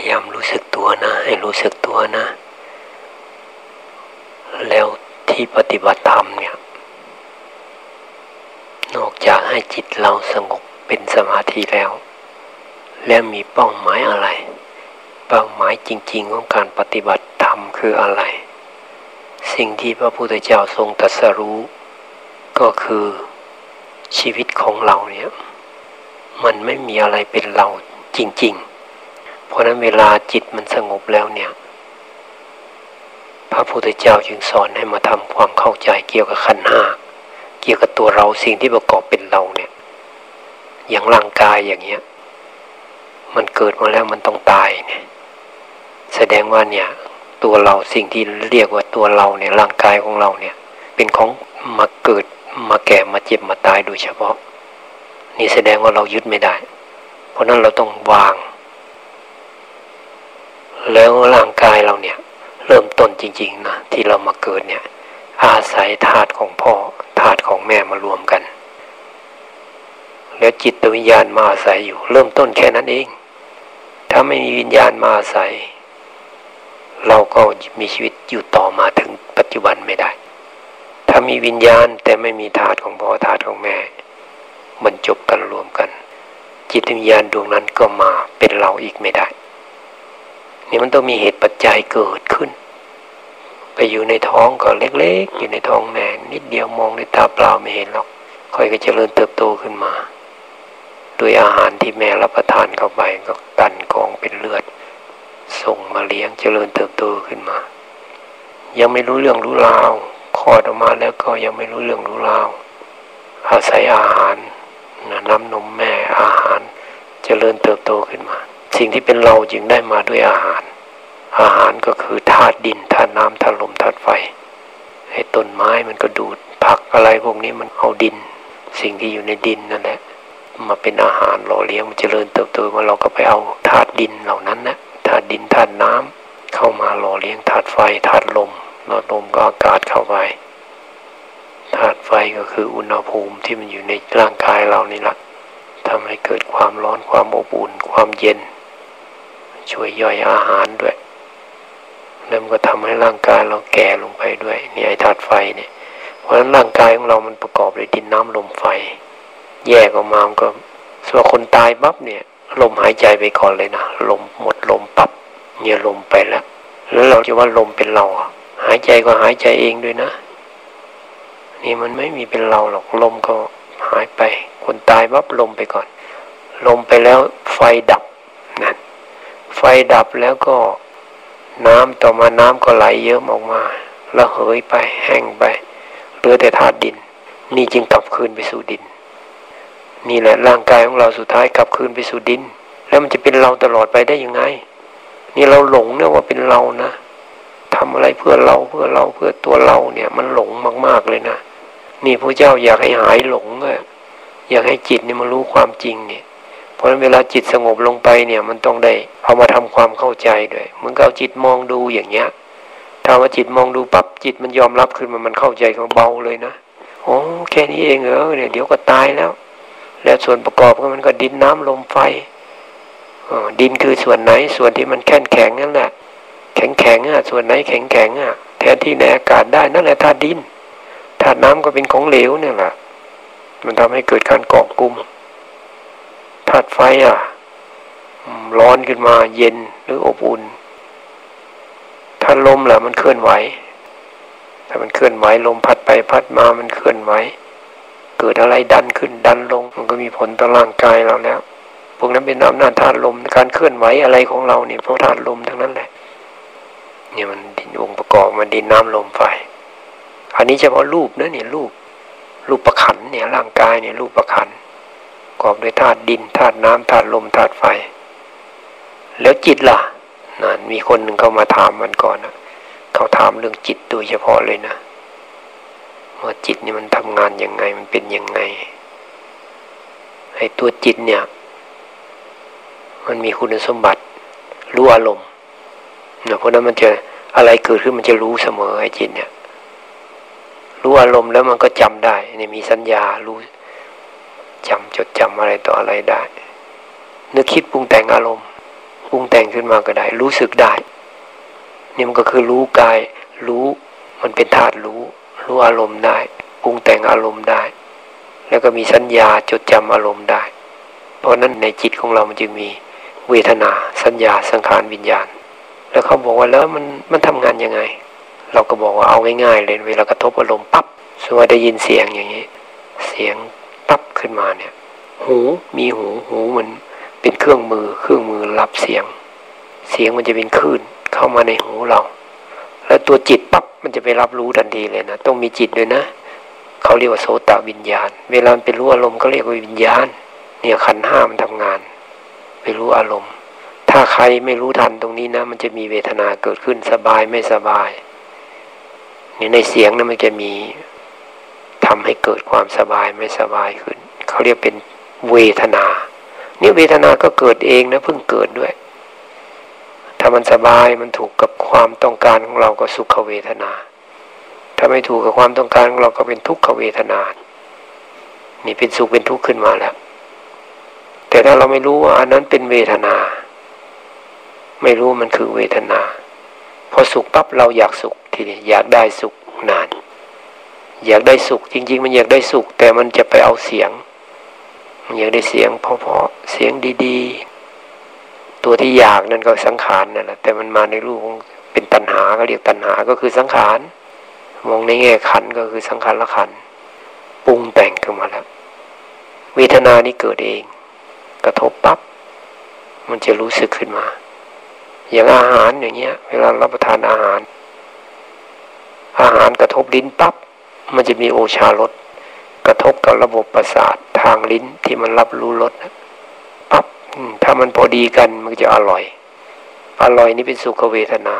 ยายามรู้สึกตัวนะ ให้รู้สึกตัวนะ แล้วที่ปฏิบัติธรรมเนี่ย นอกจากให้จิตเราสงบเป็นสมาธิแล้ว แล้วมีเป้าหมายอะไร เป้าหมายจริง ๆ ของการปฏิบัติธรรมคืออะไร สิ่งที่พระพุทธเจ้าทรงตรัสรู้ ก็คือชีวิตของเราเนี่ย มันไม่มีอะไรเป็นเราจริง ๆ เพราะนั้นเวลาจิตมันสงบแล้วเนี่ย พระพุทธเจ้าจึงสอนให้มาทำความเข้าใจเกี่ยวกับขันห้าเกี่ยวกับตัวเราสิ่งที่ประกอบเป็นเราเนี่ย อย่างร่างกายอย่างเงี้ย มันเกิดมาแล้วมันต้องตายเนี่ย แสดงว่าเนี่ย ตัวเราสิ่งที่เรียกว่าตัวเราเนี่ยร่างกายของเราเนี่ย เป็นของมาเกิดมาแก่มาเจ็บมาตายโดยเฉพาะ นี่แสดงว่าเรายึดไม่ได้ เพราะนั้นเราต้องวาง แล้วร่างกายเราเนี่ย เริ่มต้นจริงๆนะที่เรามาเกิดเนี่ย อาศัยธาตุของพ่อธาตุของแม่มารวมกัน แล้วจิตวิญญาณมาอาศัยอยู่ เริ่มต้นแค่นั้นเอง ถ้าไม่มีวิญญาณมาอาศัย เราก็มีชีวิตอยู่ต่อมาถึงปัจจุบันไม่ได้ ถ้ามีวิญญาณแต่ไม่มีธาตุของพ่อธาตุของแม่ มันจบกันรวมกัน จิตวิญญาณดวงนั้นก็มาเป็นเราอีกไม่ได้ นี่มันต้องมีเหตุปัจจัยเกิดขึ้น ไปอยู่ในท้องก็เล็กๆ อยู่ในท้องแม่นิดเดียวมองด้วยตาเปล่าไม่เห็นหรอก ค่อยก็จเจริญเติบโตขึ้นมาด้วยอาหารที่แม่รับประทานเข้าไปก็ตันกองเป็นเลือด ส่งมาเลี้ยงเจริญเติบโตขึ้นมา ยังไม่รู้เรื่องรู้ราวคลอดออกมาแล้วก็ยังไม่รู้เรื่องรู้ราวอาศัยอาหารน้ำนมแม่อาหารจเจริญเติบโตขึ้นมา สิ่งที่เป็นเราจึงได้มาด้วยอาหาร อาหารก็คือธาตุดินธาตุน้ำธาตุลมธาตุไฟให้ต้นไม้มันก็ดูดผักอะไรพวกนี้มันเอาดิน สิ่งที่อยู่ในดินนั่นแหละมาเป็นอาหารหล่อเลี้ยงมันจเจริญเติบโตมาเราก็ไปเอาธาตุดินเหล่านั้นนะธาตุดินธาตุน้ำเข้ามาหล่อเลี้ยงธาตุไฟธาตุลมหล่อลมก็อากาศเข้าไปธาตุไฟก็คืออุณหภูมิที่มันอยู่ในร่างกายเรานี่แหละทำให้เกิดความร้อนความอบอุ่น ความเย็น ช่วยย่อยอาหารด้วยแล้วมันก็ทำให้ร่างกายเราแก่ลงไปด้วยนี่ไอ้ธาตุไฟเนี่ย เพราะฉะนั้นร่างกายของเรามันประกอบด้วยดินน้ำลมไฟ แยกออกมามันก็ส่วนคนตายปั๊บเนี่ยลมหายใจไปก่อนเลยนะลมหมดลมปั๊บเนี่ยลมไปแล้วแล้วเราจะว่าลมเป็นเราหายใจก็หายใจเองด้วยนะ นี่มันไม่มีเป็นเราหรอกลมก็หายไป คนตายปั๊บลมไปก่อน ลมไปแล้วไฟดับนั่น ไฟดับแล้วก็น้ำต่อมาน้ำก็ไหลเยิ้มออกมาแล้วเหยไปแห้งไปเหลือแต่ธาตุดิน นี่จึงกลับคืนไปสู่ดิน นี่แหละร่างกายของเราสุดท้ายกลับคืนไปสู่ดิน แล้วมันจะเป็นเราตลอดไปได้ยังไง นี่เราหลงเนี่ยว่าเป็นเรานะทำอะไรเพื่อเราเพื่อเราเพื่อตัวเราเนี่ย มันหลงมาก ๆเลยนะนี่พระเจ้าอยากให้หายหลงอะอยากให้จิตเนี่ยมารู้ความจริงเนี่ย เพราะฉะนั้นเวลาจิตสงบลงไปเนี่ยมันต้องได้เอามาทำความเข้าใจด้วยมึงก็เอาจิตมองดูอย่างเงี้ยถ้าว่าจิตมองดูปั๊บจิตมันยอมรับขึ้นมามันเข้าใจก็เบาเลยนะโอ้แค่นี้เองเหรอเนี่ยเดี๋ยวก็ตายแล้ว แล้วส่วนประกอบก็มันก็ดินน้ำลมไฟอดินคือส่วนไหนส่วนที่มันแข็งแข็งนั่นแหละ แข็งแข็งอะส่วนไหนแข็งแข็งอะแทนที่ในอากาศได้นั่นแหละธาตุดินธาตุน้ำก็เป็นของเหลวเนี่ยแหละมันทำให้เกิดการเกาะกลุ่ม ธาตุไฟอะ ร้อนขึ้นมาเย็นหรืออบอุ่น ถ้าลมแหละมันเคลื่อนไหว ถ้ามันเคลื่อนไหวลมพัดไปพัดมามันเคลื่อนไหว เกิดอะไรดันขึ้นดันลง มันก็มีผลต่อร่างกายเราแล้วพวกนั้นเป็นอำนาจธาตุลมการเคลื่อนไหวอะไรของเราเนี่ยเพราะธาตุลมทั้งนั้นแหละเนี่ยมันดินองค์ประกอบมันดินน้ำลมไฟอันนี้เฉพาะรูปนะเนี่ยรูปรูปประขันเนี่ยร่างกายเนี่ยรูปประขัน กอบด้วยธาตุดินธาตุน้ำธาตุลมธาตุไฟ แล้วจิตล่ะนั่นมีคนหนึ่งเข้ามาถามมันก่อนนะเขาถามเรื่องจิตโดยเฉพาะเลยนะว่าจิตนี่มันทำงานยังไงมันเป็นยังไงไอ้ตัวจิตเนี่ย มันมีคุณสมบัติรู้อารมณ์เนะเพราะนั้นมันจะอะไรเกิดขึ้นมันจะรู้เสมอไอ้จิตเนี่ย รู้อารมณ์แล้วมันก็จำได้เนี่ยมีสัญญารู้ ดจำอะไรต่ออะไรได้ นึกคิดปรุงแต่งอารมณ์ปรุงแต่งขึ้นมาก็ได้ รู้สึกได้ นี่มันก็คือรู้กาย รู้มันเป็นธาตุรู้ รู้อารมณ์ได้ปรุงแต่งอารมณ์ได้ แล้วก็มีสัญญาจดจำอารมณ์ได้ เพราะนั้นในจิตของเรามันจึงมีเวทนา สัญญาสังขารวิญญาณ แล้วเขาบอกว่าแล้วมันมันทำงานยังไง เราก็บอกว่าเอาง่ายๆเลยเวลากระทบอารมณ์ปั๊บสมมติได้ยินเสียงอย่างนี้ เสียงปั๊บขึ้นมาเนี่ย หูมีหูหูมันเป็นเครื่องมือเครื่องมือรับเสียง เสียงมันจะเป็นคลื่นเข้ามาในหูเรา แล้วตัวจิตปั๊บมันจะไปรับรู้ทันทีเลยนะต้องมีจิตด้วยนะเขาเรียกว่าโสตวิญญาณ เวลาเป็นรู้อารมณ์ก็เรียกว่าวิญญาณ เนี่ยขันห้ามันทำงาน ไปรู้อารมณ์ ถ้าใครไม่รู้ทันตรงนี้นะ มันจะมีเวทนาเกิดขึ้นสบายไม่สบายนี่ในเสียงนะมันจะมีทำให้เกิดความสบายไม่สบายขึ้น เขาเรียกเป็น เวทนาเนี่ยเวทนาก็เกิดเองนะเพิ่งเกิดด้วย ถ้ามันสบายมันถูกกับความต้องการของเราก็สุขเวทนา ถ้าไม่ถูกกับความต้องการของเราก็เป็นทุกขเวทนา นี่เป็นสุขเป็นทุกข์ขึ้นมาแล้ว แต่ถ้าเราไม่รู้ว่าอันนั้นเป็นเวทนา ไม่รู้มันคือเวทนา พอสุขปั๊บเราอยากสุขทีนี้อยากได้สุขนาน อยากได้สุขจริง ๆ มันอยากได้สุข แต่มันจะไปเอาเสียง อยากได้เสียงเพราะๆเสียงดีๆ ตัวที่อยากนั่นก็สังขารนั่นแหละแต่มันมาในรูปของเป็นตัณหาก็เรียกตัณหาก็คือสังขารมองในแง่ขันก็คือสังขารละขันปรุงแต่งขึ้นมาแล้วเวทนานี้เกิดเอง กระทบปับ๊บมันจะรู้สึกขึ้นมา อย่างอาหารอย่างเงี้ย เวลารับประทานอาหาร อาหารกระทบลิ้นปับ๊บมันจะมีโอชารส ระทบกับระบบประสาททางลิ้นที่มันรับรู้รสปับ๊บถ้ามันพอดีกันมันจะอร่อย อร่อยนี่เป็นสุขเวทนา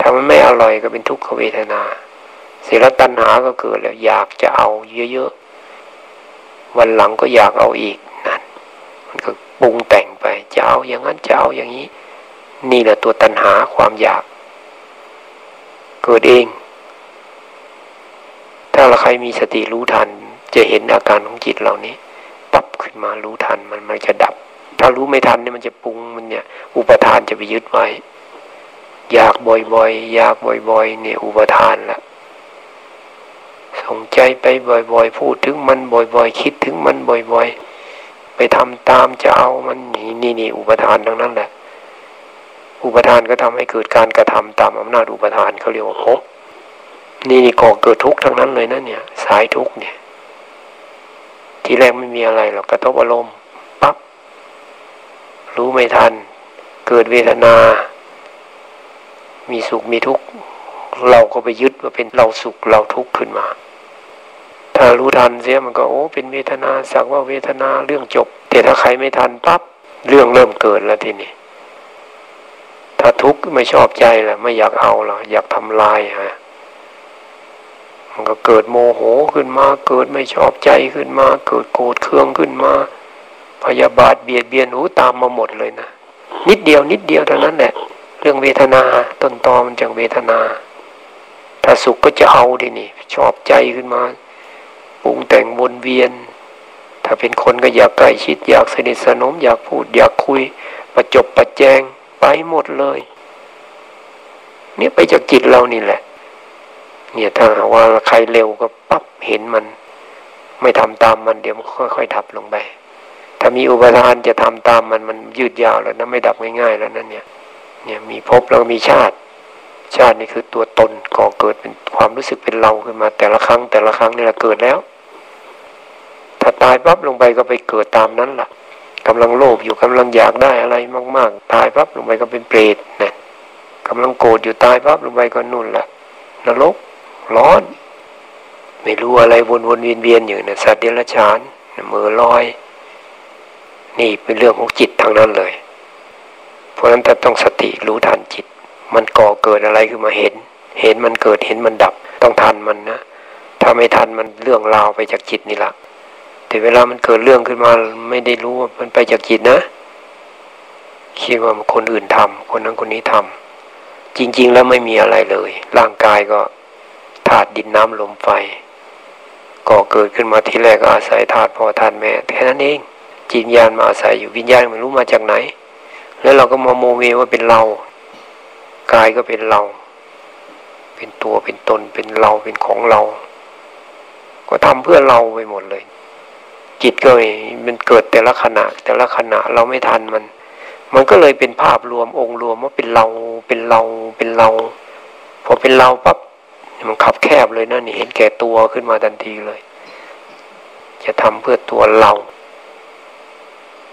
ถ้ามันไม่อร่อยก็เป็นทุกขเวทนาเสร็จแล้วตัณหาก็เกิดแล้วอยากจะเอาเยอะๆวันหลังก็อยากเอาอีกนั่นมันก็ปรุงแต่งไปจะเอาอย่างนั้นจะเอาอย่างนี้ นี่แหละตัวตัณหาความอยาก เกิดเอง ถ้าเราใครมีสติรู้ทัน จะเห็นอาการของจิตเหล่านี้ปั๊บขึ้นมารู้ทันมันมันจะดับ ถ้ารู้ไม่ทันเนี่ยมันจะปรุงมันเนี่ย อุปทานจะไปยึดไว้ อยากบ่อยๆอยากบ่อยๆเนี่ยอุปทานละส่งใจไปบ่อยๆ พูดถึงมันบ่อยๆ คิดถึงมันบ่อยๆ ไปทำตามจะเอามันนี่นี่นี่อุปทานทั้งนั้นแหละ อุปทานก็ทำให้เกิดการกระทำตามอำนาจอุปทานเขาเรียกว่าภพนี่นี่ก่อเกิดทุกข์ทั้งนั้นเลยนะเนี่ย สายทุกข์เนี่ย ทีแรกไม่มีอะไรหรอกกระทบอารมณ์ปั๊บรู้ไม่ทัน เกิดเวทนา มีสุขมีทุกข์เราก็ไปยึดว่าเป็นเราสุขเราทุกข์ขึ้นมา ถ้ารู้ทันเสียมันก็โอ้เป็นเวทนาสักว่าเวทนาเรื่องจบ แต่ถ้าใครไม่ทันปั๊บเรื่องเริ่มเกิดแล้วทีนี้ถ้าทุกข์ไม่ชอบใจแหละไม่อยากเอาหรออยากทำลายฮะ มันก็เกิดโมโหขึ้นมา เกิดไม่ชอบใจขึ้นมา เกิดโกรธเคืองขึ้นมา พยาบาทเบียดเบียนหูตามมาหมดเลยนะ นิดเดียวนิดเดียวเท่านั้นแหละ เรื่องเวทนาต้นตอมันจากเวทนา ถ้าสุขก็จะเอาดินี่ ชอบใจขึ้นมา ปรุงแต่งวนเวียน ถ้าเป็นคนก็อยากใกล้ชิด อยากสนิทสนม อยากพูด อยากคุย ประจบประแจงไปหมดเลย เนี่ยไปจากจิตเรานี่แหละ เนี่ยถ้าว่าใครเร็วก็ปั๊บเห็นมัน ไม่ทำตามมันเดี๋ยวมันค่อยๆทับลงไป ถ้ามีอุปทานจะทำตามมันมันยืดยาวแล้วนะไม่ดับง่ายๆแล้วนั่นเนี่ย เนี่ยมีภพแล้วมีชาติ ชาตินี่คือตัวตนก่อเกิดเป็นความรู้สึกเป็นเราขึ้นมา แต่ละครั้ง แต่ละครั้งนี่แหละเกิดแล้ว ถ้าตายปั๊บลงไปก็ไปเกิดตามนั้นละ่ะกำลังโลภอยู่กำลังอยากได้อะไรมาก ๆ ตายปั๊บลงไปก็เป็นเปรตเนี่ยกำลังโกรธอยู่ตายปั๊บลงไปก็นุ่นล่ะนรก ร้อน ไม่รู้อะไรวนวนเวียนเวียนอยู่เนี่ยสัตว์เดรัจฉานมือลอย นี่เป็นเรื่องของจิตทางนั้นเลย เพราะนั้นแต่ต้องสติรู้ทันจิต มันก่อเกิดอะไรขึ้นมาเห็น เห็นมันเกิดเห็นมันดับ ต้องทันมันนะถ้าไม่ทันมันเรื่องราวไปจากจิตนี่แหละแต่เวลามันเกิดเรื่องขึ้นมาไม่ได้รู้ว่ามันไปจากจิตนะคิดว่าคนอื่นทำคนนั้นคนนี้ทำจริง ๆ แล้วไม่มีอะไรเลย ร่างกายก็ ธาตุดินน้ำลมไฟก่อเกิดขึ้นมาที่แรกก็อาศัยธาตุพ่อธาตุแม่แค่นั้นเองจิตญาณมาอาศัยอยู่วิญญาณไม่รู้มาจากไหน แล้วเราก็มาโมเมว่าเป็นเรากายก็เป็นเรา เป็นตัวเป็นตนเป็นเราเป็นของเรา ก็ทำเพื่อเราไปหมดเลย จิตก็มันเกิดแต่ละขณะ แต่ละขณะเราไม่ทันมัน มันก็เลยเป็นภาพรวมองค์รวมว่าเป็นเราเป็นเราเป็นเรา พอเป็นเราปั๊บ มันขับแคบเลยนะนี่เห็นแก่ตัวขึ้นมาทันทีเลย จะทำเพื่อตัวเรา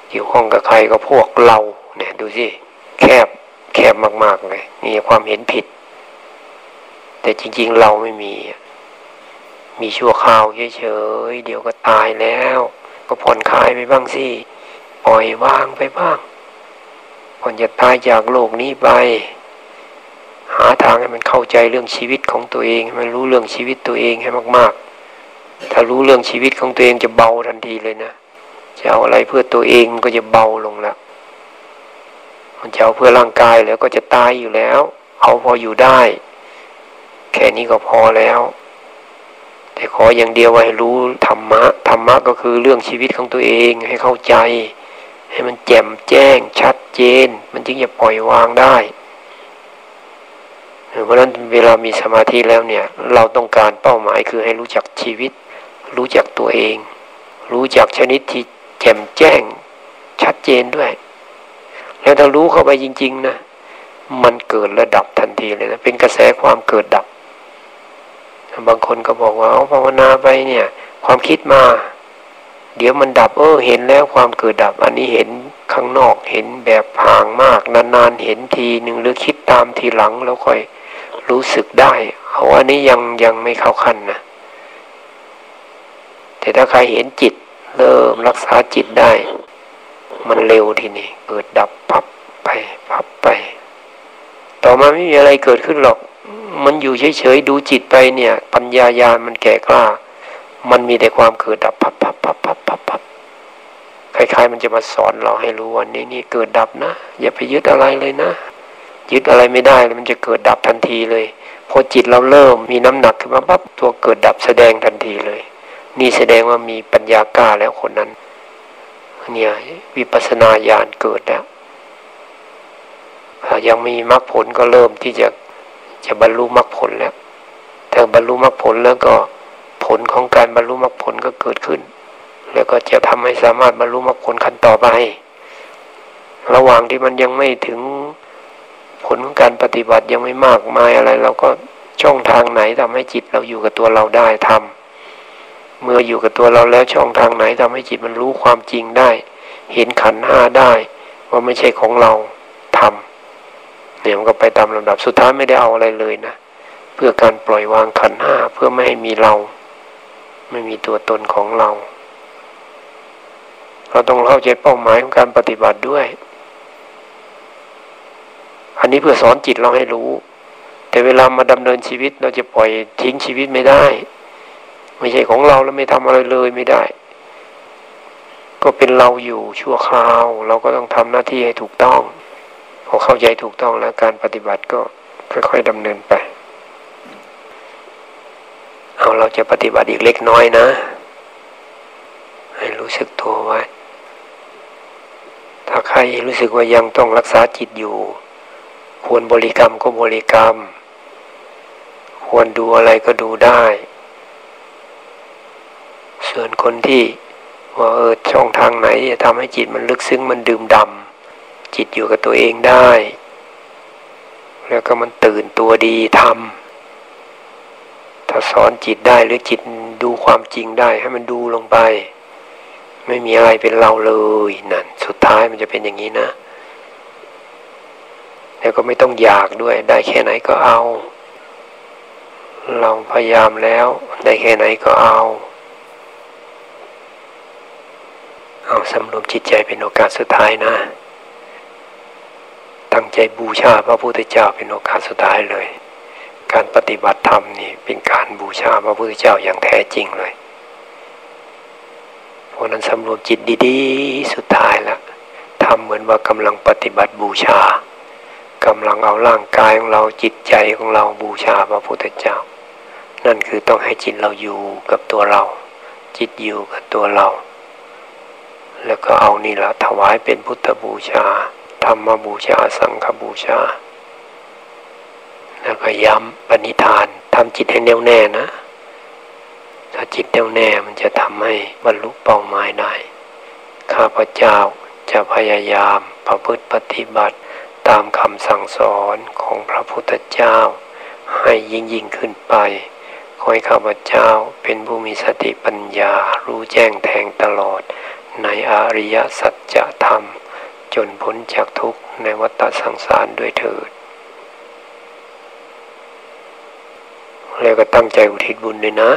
เกี่ยวข้องกับใครก็พวกเรา เนี่ย ดูสิแคบแคบมาก ๆ เลยมีความเห็นผิด แต่จริง ๆ เราไม่มี มีชั่วคราวเฉยๆเดี๋ยวก็ตายแล้ว ก็ผ่อนคลายไปบ้างสิปล่อยวางไปบ้างก่อนจะตายจากโลกนี้ไป หาทางให้มันเข้าใจเรื่องชีวิตของตัวเองให้มันรู้เรื่องชีวิตตัวเองให้มาก ๆ ถ้ารู้เรื่องชีวิตของตัวเองจะเบาทันทีเลยนะจะเอาอะไรเพื่อตัวเองก็จะเบาลงล้วมันจะเอาเพื่อร่างกายแล้วก็จะตายอยู่แล้ว เอาพออยู่ได้ แค่นี้ก็พอแล้ว แต่ขออย่างเดียวว่าให้รู้ธรรมะธรรมะก็คือเรื่องชีวิตของตัวเองให้เข้าใจ ให้มันแจ่มแจ้งชัดเจน มันจึงจะปล่อยวางได้ เพราะฉะนั้นเวลามีสมาธิแล้วเนี่ย เราต้องการเป้าหมายคือให้รู้จักชีวิต รู้จักตัวเอง รู้จักชนิดที่แจ่มแจ้ง ชัดเจนด้วย แล้วถ้ารู้เข้าไปจริง ๆนะมันเกิดระดับทันทีเลยนะเป็นกระแสความเกิดดับ บางคนก็บอกว่าเอาภาวนาไปเนี่ย ความคิดมา เดี๋ยวมันดับ เออเห็นแล้วความเกิดดับ อันนี้เห็นข้างนอกเห็นแบบห่างมาก นานๆเห็นทีหนึ่งหรือคิดตามทีหลังแล้วค่อย รู้สึกได้เอาอันนี้ยังยังไม่เข้าขั้นนะแต่ถ้าใครเห็นจิต เริ่มรักษาจิตได้ มันเร็วทีนี้เกิดดับพับไปพับไป ต่อมาไม่มีอะไรเกิดขึ้นหรอก มันอยู่เฉยๆดูจิตไปเนี่ย ปัญญายาณมันแก่กล้า มันมีแต่ความเกิดดับพับพับพับพับพับพับคล้ายๆมันจะมาสอนเราให้รู้ว่านี่นี่เกิดดับนะ อย่าไปยึดอะไรเลยนะ ยึดอะไรไม่ได้มันจะเกิดดับทันทีเลยพอจิตเราเริ่มมีน้ำหนักขึ้นมาปั๊บตัวเกิดดับแสดงทันทีเลย นี่แสดงว่ามีปัญญากล้าแล้วคนนั้นเนี่ยวิปัสนาญาณเกิดแล้วยังมีมรรคผลก็เริ่มที่จะจะบรรลุมรรคผลแล้วแต่บรรลุมรรคผลแล้วก็ผลของการบรรลุมรรคผลก็เกิดขึ้น แล้วก็จะทำให้สามารถบรรลุมรรคผลขั้นต่อไป ระหว่างที่มันยังไม่ถึง ผลของการปฏิบัติยังไม่มากมายอะไร เราก็ช่องทางไหนทำให้จิตเราอยู่กับตัวเราได้ทำเมื่ออยู่กับตัวเราแล้วช่องทางไหนทำให้จิตมันรู้ความจริงได้ เห็นขันห้าได้ว่าไม่ใช่ของเราทำเนี่ยมันก็ไปตามลำดับสุดท้ายไม่ได้เอาอะไรเลยนะเพื่อการปล่อยวางขันห้าเพื่อไม่ให้มีเรา ไม่มีตัวตนของเรา เราต้องเข้าใจเป้าหมายของการปฏิบัติด้วย อันนี้เพื่อสอนจิตเราให้รู้ แต่เวลามาดำเนินชีวิตเราจะปล่อยทิ้งชีวิตไม่ได้ ไม่ใช่ของเราแล้วไม่ทำอะไรเลยไม่ได้ ก็เป็นเราอยู่ชั่วคราว เราก็ต้องทำหน้าที่ให้ถูกต้องพอเข้าใจถูกต้องแล้วการปฏิบัติก็ค่อยๆดำเนินไปเอาเราจะปฏิบัติอีกเล็กน้อยนะ ให้รู้สึกตัวไว้ ถ้าใครรู้สึกว่ายังต้องรักษาจิตอยู่ ควรบริกรรมก็บริกรรม ควรดูอะไรก็ดูได้ ส่วนคนที่ว่าเออช่องทางไหนจะทำให้จิตมันลึกซึ้งมันดื่มดำจิตอยู่กับตัวเองได้ แล้วก็มันตื่นตัวดีทำถ้าสอนจิตได้หรือจิตดูความจริงได้ให้มันดูลงไป ไม่มีอะไรเป็นเราเลยนั่นสุดท้ายมันจะเป็นอย่างนี้นะ แล้วก็ไม่ต้องอยากด้วย ได้แค่ไหนก็เอา เราพยายามแล้ว ได้แค่ไหนก็เอา เอาสำรวมจิตใจเป็นโอกาสสุดท้ายนะ ตั้งใจบูชาพระพุทธเจ้าเป็นโอกาสสุดท้ายเลย การปฏิบัติธรรมนี่เป็นการบูชาพระพุทธเจ้าอย่างแท้จริงเลยเพราะนั้นสำรวมจิตดีๆ สุดท้ายละทำเหมือนว่ากำลังปฏิบัติบูชา กำลังเอาร่างกายของเราจิตใจของเราบูชาพระพุทธเจ้า นั่นคือต้องให้จิตเราอยู่กับตัวเรา จิตอยู่กับตัวเรา แล้วก็เอานี่ละถวายเป็นพุทธบูชา ธรรมบูชาสังฆบูชา แล้วก็ย้ำปณิธานทำจิตให้แน่วแน่นะ ถ้าจิตแน่วแน่มันจะทำให้บรรลุเป้าหมายได้ข้าพเจ้าจะพยายามประพฤติปฏิบัติ ตามคำสั่งสอนของพระพุทธเจ้า ให้ยิ่งยิ่งขึ้นไป ขอให้ข้าพเจ้าเป็นผู้มีสติปัญญารู้แจ้งแทงตลอด ในอริยสัจธรรม จนพ้นจากทุกข์ในวัฏสังสารด้วยเถิด แล้วก็ตั้งใจอุทิศบุญเลยนะ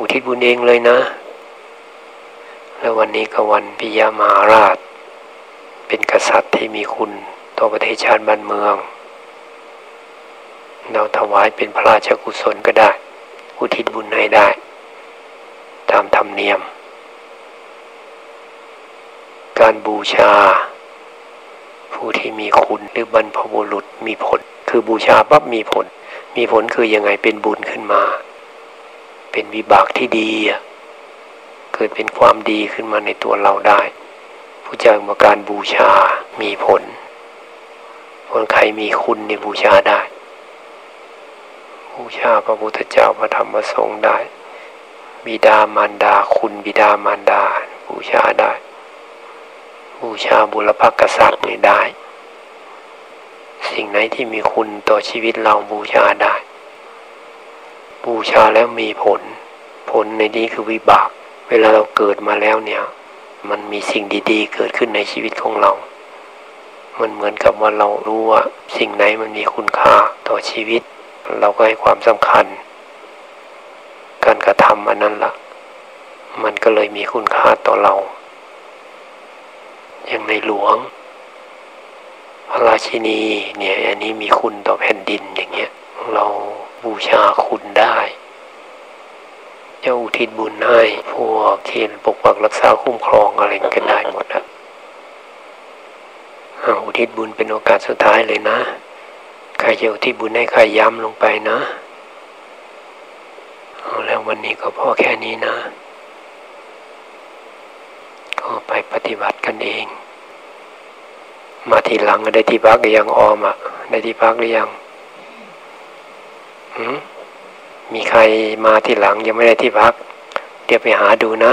อุทิศบุญเองเลยนะ แล้ววันนี้ก็วันพิยามาราช เป็นกษัตริย์ที่มีคุณ ต่อประเทศชาติบ้านเมือง เราถวายเป็นพระราชกุศลก็ได้ อุทิศบุญให้ได้ ตามธรรมเนียม การบูชา ผู้ที่มีคุณหรือบรรพบุรุษมีผล คือบูชาปั๊บมีผล มีผลคือยังไงเป็นบุญขึ้นมา เป็นวิบากที่ดีเกิดเป็นความดีขึ้นมาในตัวเราได้ผู้เจ้ามาการบูชามีผล คนใครมีคุณในบูชาได้ บูชาพระพุทธเจ้าพระธรรมพระสงฆ์ได้ บิดามารดาคุณบิดามารดา บูชาได้ บูชาบุรพกษัตริย์นี่ได้ สิ่งไหนที่มีคุณต่อชีวิตเราบูชาได้ บูชาแล้วมีผล ผลในนี้คือวิบาก เวลาเราเกิดมาแล้วเนี่ย มันมีสิ่งดีๆ เกิดขึ้นในชีวิตของเรา มันเหมือนกับว่าเรารู้ว่าสิ่งไหนมันมีคุณค่าต่อชีวิต เราก็ให้ความสำคัญ การกระทำอันนั้นละ่ะ มันก็เลยมีคุณค่าต่อเรา อย่างในหลวงพระราชินีเนี่ยอันนี้มีคุณต่อแผ่นดินอย่างเงี้ย เราบูชาคุณได้จะอุทิศบุญให้พวกที่ปกปักรักษาคุ้มครองอะไรกันได้หมดอะ อุทิศบุญเป็นโอกาสสุดท้ายเลยนะใครจะอุทิศบุญให้ใครย้ำลงไปนะเอาแล้ววันนี้ก็พอแค่นี้นะก็ไปปฏิบัติกันเอง มาทีหลังได้ที่พักหรือยังออมอะได้ที่พักหรือยังหืมมีใครมาที่หลังยังไม่ได้ที่พัก เดี๋ยวไปหาดูนะ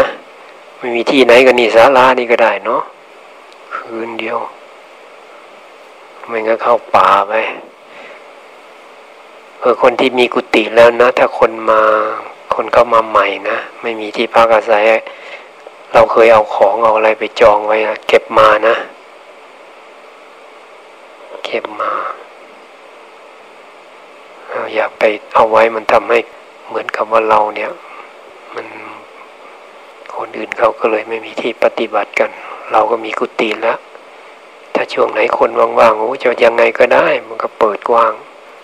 ไม่มีที่ไหนก็นี่ศาลานี่ก็ได้เนาะคืนเดียว ม่งั้นเข้าป่าไปเออคนที่มีกุฏิแล้วนะ ถ้าคนมาคนเข้ามาใหม่นะ ไม่มีที่พักอาศัย เราเคยเอาของเอาอะไรไปจองไว้เก็บมานะ เก็บมาอย่าไปเอาไว้มันทำให้เหมือนกับว่าเราเนี่ย มันคนอื่นเขาก็เลยไม่มีที่ปฏิบัติกัน เราก็มีกุฏิแล้ว ถ้าช่วงไหนคนว่างๆโอ้จะยังไงก็ได้ มันก็เปิดกว้าง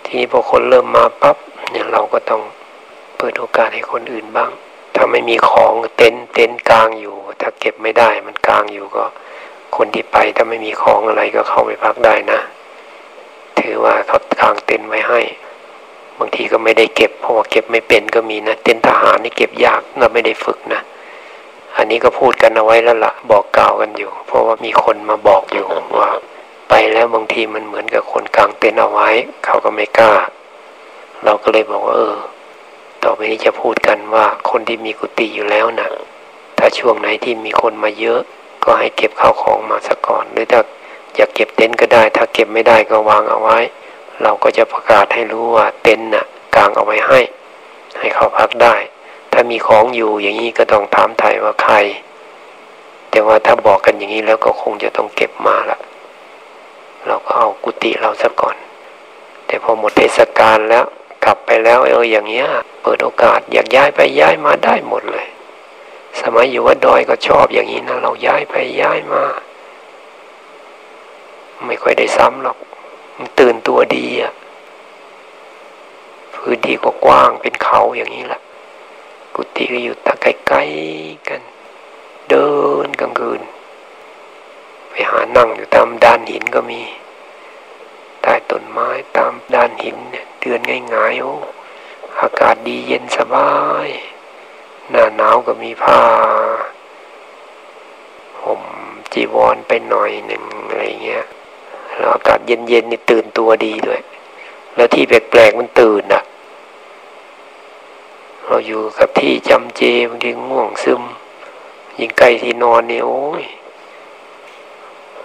ทีนี้พอคนเริ่มมาปั๊บเนี่ยเราก็ต้องเปิดโอกาสให้คนอื่นบ้าง ถ้าไม่มีของเต็นเต็นกลางอยู่ ถ้าเก็บไม่ได้มันกลางอยู่ก็ คนที่ไปถ้าไม่มีของอะไรก็เข้าไปพักได้นะ ถือว่าเขากลางเต็นไว้ให้ บางทีก็ไม่ได้เก็บเพราะว่าเก็บไม่เป็นก็มีนะ เต็นทหารนี่เก็บยากเราไม่ได้ฝึกนะ อันนี้ก็พูดกันเอาไว้แล้วละ่ะ บอกกล่าวกันอยู่ เพราะว่ามีคนมาบอกอยู่ว่า ไปแล้วบางทีมันเหมือนกับคนกลางเต็นเอาไว้ เขาก็ไม่กล้า เราก็เลยบอกว่า เออ ต่อไปนี้จะพูดกันว่า คนที่มีกุฏิอยู่แล้วนะถ้าช่วงไหนที่มีคนมาเยอะ ก็ให้เก็บข้าวของมาซะก่อน หรือถ้าอยากเก็บเต็นท์ก็ได้ ถ้าเก็บไม่ได้ก็วางเอาไว้ เราก็จะประกาศให้รู้ว่าเต็นท์น่ะกลางเอาไว้ให้ ให้เขาพักได้ ถ้ามีของอยู่อย่างนี้ก็ต้องถามไถ่ว่าใคร แต่ว่าถ้าบอกกันอย่างนี้แล้วก็คงจะต้องเก็บมาละเราก็เอากุฏิเราซะก่อน แต่พอหมดเทศกาลแล้วกลับไปแล้วเอออย่างเงี้ย เปิดโอกาสอยากย้ายไปย้ายมาได้หมดเลย สมัยอยู่วัดดอยก็ชอบอย่างนี้นะเราย้ายไปย้ายมา ไม่ค่อยได้ซ้ำหรอกตื่นตัวดีอะพื้นที่ก็กว้างเป็นเขาอย่างนี้แหละ กุฏิก็อยู่ตาใกล้ๆกัน เดินกลางคืน ไปหานั่งอยู่ตามด้านหินก็มีใต้ต้นไม้ตามด้านหินเนี่ยเดือนง่ายๆโอ้อากาศดีเย็นสบาย หน้าหนาวก็มีผ้าห่มจีวรไปหน่อยหนึ่งอะไรเงี้ยแล้วอากาศเย็นๆนี่ตื่นตัวดีด้วย แล้วที่แปลกๆมันตื่น เราอยู่กับที่จำเจบางทีง่วงซึม ยิ่งใกล้ที่นอนเนี่ยโอ้ย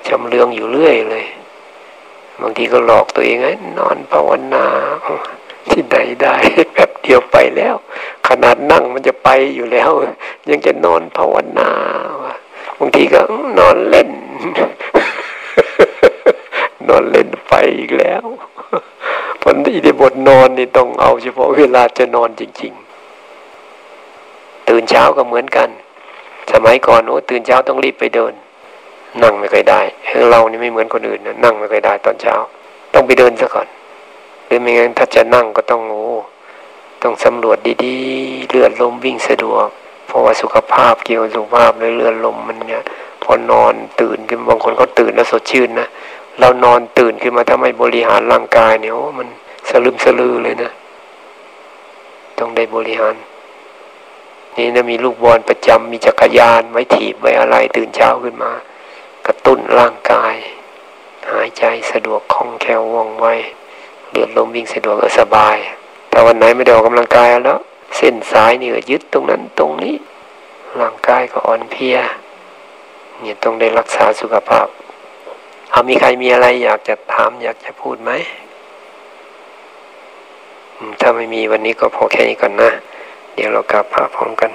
จำเรืองอยู่เรื่อยเลย บางทีก็หลอกตัวเองไงนอนภาวนา ที่ไหนได้แป๊บเดียวไปแล้ว ขนาดนั่งมันจะไปอยู่แล้ว ยังจะนอนภาวนาบางทีก็นอนเล่น นอนเล่นไปอีกแล้วผลที่ในบทนอนนี่ต้องเอาเฉพาะเวลาจะนอนจริง ๆ ตื่นเช้าก็เหมือนกัน สมัยก่อนโอ้ตื่นเช้าต้องรีบไปเดิน นั่งไม่เคยได้ เรานี่ไม่เหมือนคนอื่นนะนั่งไม่เคยได้ตอนเช้า ต้องไปเดินซะก่อน หรือไม่งั้นถ้าจะนั่งก็ต้องโอ้ต้องสำรวจดีๆ เลือดลมวิ่งสะดวก เพราะว่าสุขภาพเกี่ยวสุขภาพเลยเลือดลมมันเนี่ยพอนอนตื่นขึ้นบางคนเขาตื่นแล้วสดชื่นนะเรานอนตื่นขึ้นมาถ้าไม่บริหารร่างกายเนี่ยโอ้มันสลืมสลือเลยนะ ต้องได้บริหาร นี่นะมีลูกบอลประจำมีจักรยานไว้ถีบไว้อะไรตื่นเช้าขึ้นมา กระตุ้นร่างกาย หายใจสะดวกคล่องแคล่วว่องไวเลือดลมวิ่งสะดวกสบายถ้าวันไหนไม่ได้ออกกำลังกายแล้ว เส้นสายนี่ก็ยึดตรงนั้นตรงนี้ ร่างกายก็อ่อนเพลียเนี่ยต้องได้รักษาสุขภาพ เอามีใครมีอะไรอยากจะถามอยากจะพูดไหม ถ้าไม่มีวันนี้ก็พอแค่นี้ก่อนนะ เดี๋ยวเรากลับพาพร้อมกัน